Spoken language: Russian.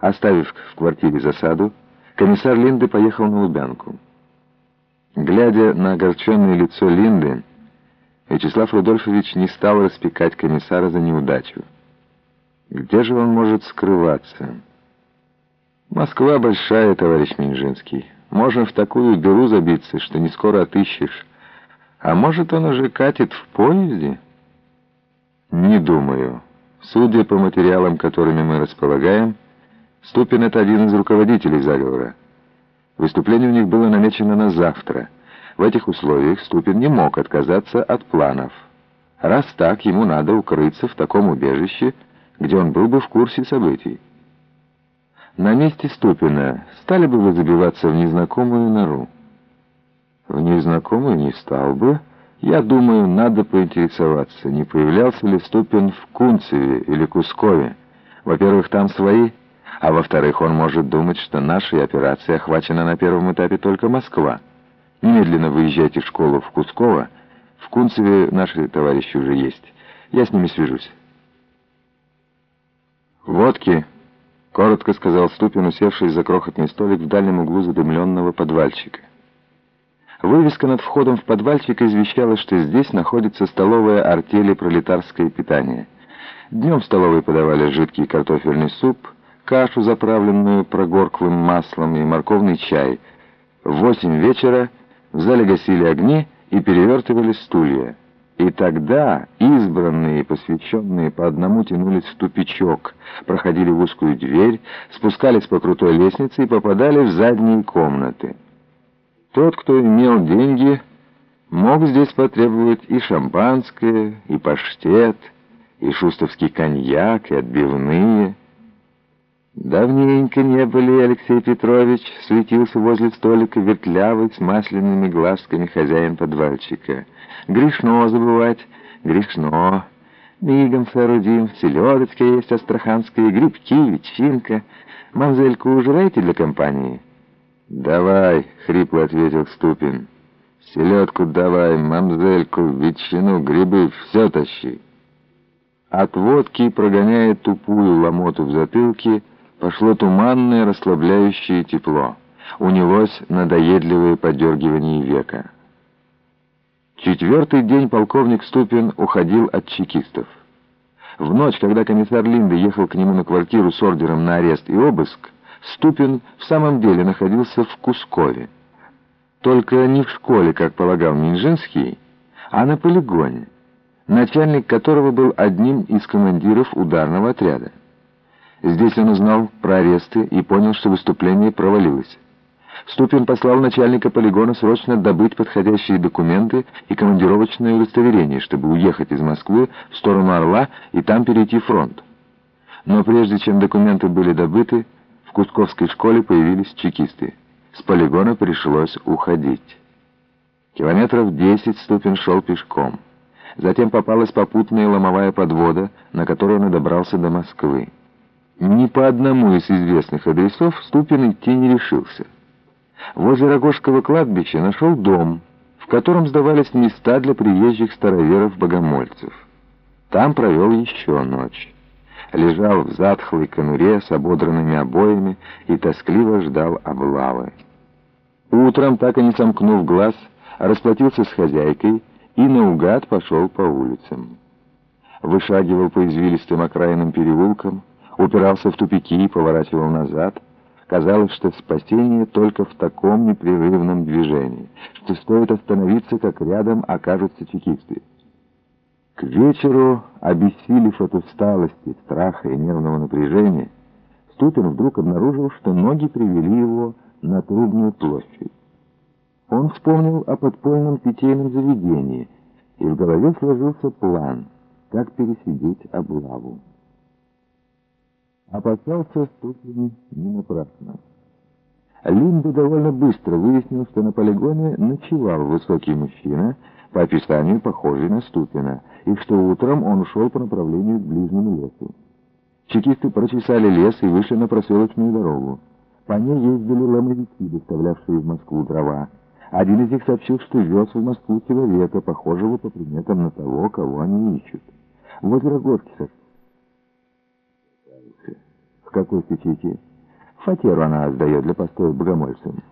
Оставив в квартире засаду, комиссар Линды поехал на Лубянку. Глядя на огорченное лицо Линды, Вячеслав Рудольфович не стал распекать комиссара за неудачу. Где же он может скрываться? Москва большая, товарищ Минжинский. Можно в такую дыру забиться, что не скоро отыщешь. А может, он уже катит в поезде? Не думаю. Судя по материалам, которыми мы располагаем, Ступин — это один из руководителей заговора. Выступление у них было намечено на завтра. В этих условиях Ступин не мог отказаться от планов. Раз так, ему надо укрыться в таком убежище, где он был бы в курсе событий. На месте Ступина стали бы вы забиваться в незнакомую нору? В незнакомую не стал бы. Я думаю, надо поинтересоваться, не появлялся ли Ступин в Кунцеве или Кускове. Во-первых, там свои, а во-вторых, он может думать, что нашей операцией охвачена на первом этапе только Москва. Немедленно выезжайте в школу в Кусково. В Кунцеве наши товарищи уже есть. Я с ними свяжусь. «Водки!» — коротко сказал Ступин, усевшись за крохотный столик в дальнем углу задымленного подвальчика. Вывеска над входом в подвальчик извещала, что здесь находится столовая артели «Пролетарское питание». Днем в столовой подавали жидкий картофельный суп, кашу, заправленную прогорклым маслом, и морковный чай. В восемь вечера в зале гасили огни и перевертывали стулья. И тогда избранные, посвященные по одному, тянулись в тупичок, проходили в узкую дверь, спускались по крутой лестнице и попадали в задние комнаты. Тот, кто имел деньги, мог здесь потребовать и шампанское, и паштет, и шустовский коньяк, и отбивные. Давненько не были, Алексей Петрович, светился возле столика вертлявый с масляными глазками хозяин подвальчика. Грешно забывать, грешно. Мигом соорудим, селедочка есть астраханская, грибки, ветчинка. Мамзельку ужираете для компании? «Давай», — хрипло ответил Ступин. «Селедку давай, мамзельку, ветчину, грибы, все тащи». От водки, прогоняя тупую ломоту в затылке, пошло туманное расслабляющее тепло. Унялось надоедливое подергивание века. Четвертый день полковник Ступин уходил от чекистов. В ночь, когда комиссар Линда ехал к нему на квартиру с ордером на арест и обыск, Ступин в самом деле находился в Кускове. Только не в школе, как полагал Минжинский, а на полигоне, начальник которого был одним из командиров ударного отряда. Здесь он узнал про аресты и понял, что выступление провалилось. Ступин послал начальника полигона срочно добыть подходящие документы и командировочное удостоверение, чтобы уехать из Москвы в сторону Орла и там перейти фронт. Но прежде чем документы были добыты, в Кусковской школе появились чекисты. С полигона пришлось уходить. Километров десять Ступин шел пешком. Затем попалась попутная ломовая подвода, на которой он добрался до Москвы. Ни по одному из известных адресов Ступин идти не решился. Возле Рогожского кладбища нашел дом, в котором сдавались места для приезжих староверов-богомольцев. Там провел еще ночь. Лежал в затхлой конуре с ободранными обоями и тоскливо ждал облавы. Утром, так и не сомкнув глаз, расплатился с хозяйкой и наугад пошел по улицам. Вышагивал по извилистым окраинным переулкам, упирался в тупики и поворачивал назад. Казалось, что спасение только в таком непрерывном движении, что стоит остановиться, как рядом окажутся чекисты. К вечеру, обессилев от усталости, страха и нервного напряжения, Ступин вдруг обнаружил, что ноги привели его на трудную площадь. Он вспомнил о подпольном питейном заведении, и в голове сложился план, как пересидеть облаву. Опасался Ступин не напрасно. Линда довольно быстро выяснил, что на полигоне ночевал высокий мужчина, по описанию похожий на Ступина, и что утром он ушел по направлению к ближнему лесу. Чекисты прочесали лес и вышли на проселочную дорогу. По ней ездили ломовики, доставлявшие в Москву дрова. Один из них сообщил, что вез в Москву человека, похожего по приметам на того, кого они ищут. Вот Рогожки В какой печати? Фатеру она сдает для постоя богомольцам.